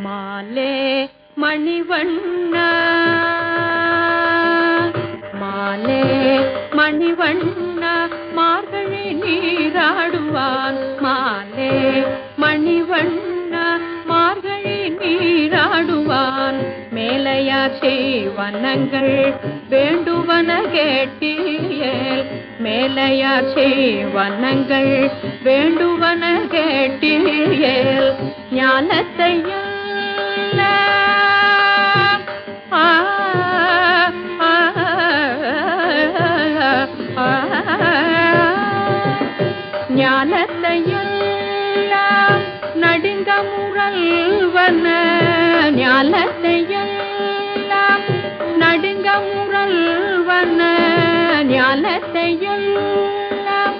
மாலே மணிவண்ண. மாலே மணிவண்ண மார்கழி நீராடுவான். மாலே மணிவண்ண மார்கழி நீராடுவான். மேலையார் செய்வனங்கள் வேண்டுவன கேட்டியல். மேலையார் செய்வனங்கள் வேண்டு ஞானத்தையெல்லாம் நடுங்க முரல்வன. ஞானத்தையெல்லாம் நடுங்க முரல்வன. ஞானத்தையெல்லாம்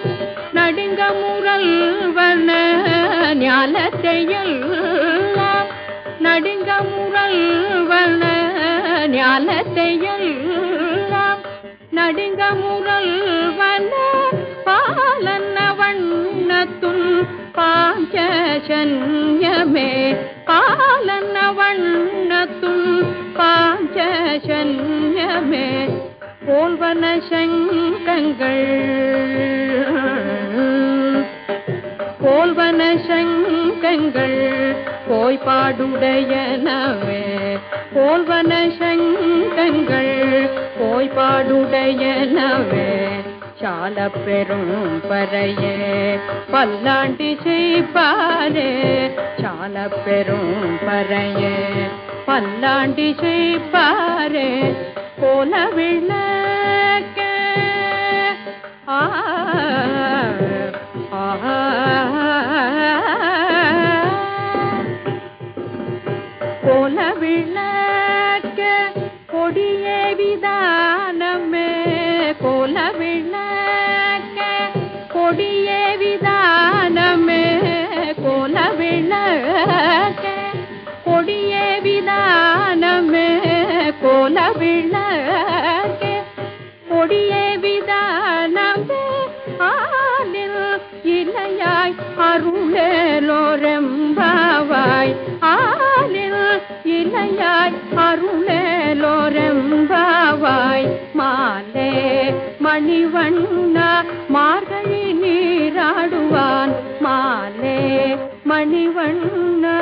நடுங்க முரல்வன. ஞானத்தையெல்லாம் நடுங்க முரல்வன. ஞானத்தையெல்லாம் நடுங்க முரல் பாஞ்சசன்யமே. பாலன வண்ணத்துன் பாஞ்சசன்யமே. போல்வன சங்கங்கள். போல்வன சங்கங்கள் போய்பாடுடையனவே போல்வன சங்கங்கள் போய்பாடுடையனவே சால பெரும் பறையே. பல்லாண்டி செய்ப்பாரே சால பெரும் பறையே. பல்லாண்டி செய்ப்பாரே போல விளக்க. ஆ போல விளக்க கொடியே விதானமே கோல விளக்கே கொடிய விதானமே ஆலில் இலையாய் அருளோரெம்பாவாய் ஆலில் இலையாய் அருளோரெம்பாவாய் மாலே மணிவண்ணா மார்கழி நீராடுவான். மாலே மணிவண்ணா